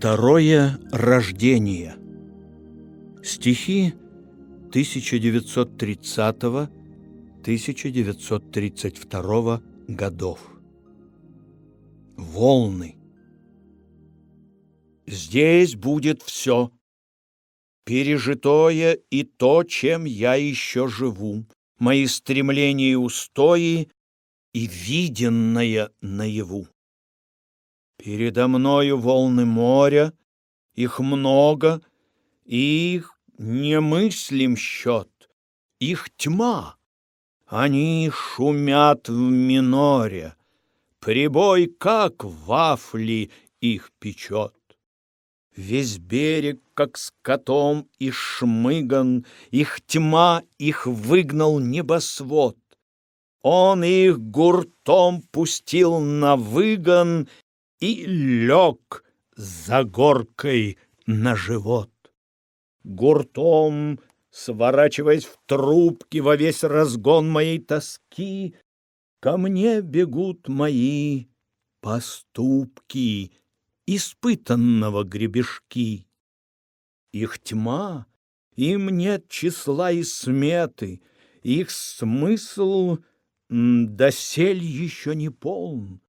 Второе рождение. Стихи 1930-1932 годов. Волны. Здесь будет все. Пережитое и то, чем я еще живу, мои стремления и устои и виденное наяву. Передо мною волны моря, их много, и их не мыслим счет, их тьма. Они шумят в миноре, прибой, как вафли, их печет. Весь берег, как с котом, и шмыган, Их тьма, их выгнал небосвод. Он их гуртом пустил на выгон И лег за горкой на живот. Гуртом, сворачиваясь в трубки Во весь разгон моей тоски, Ко мне бегут мои поступки испытанного гребешки. Их тьма, им нет числа и сметы, их смысл досель еще не полн,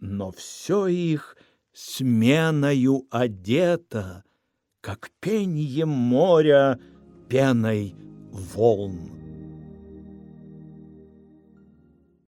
но все их сменою одето, как пенье моря пеной волн.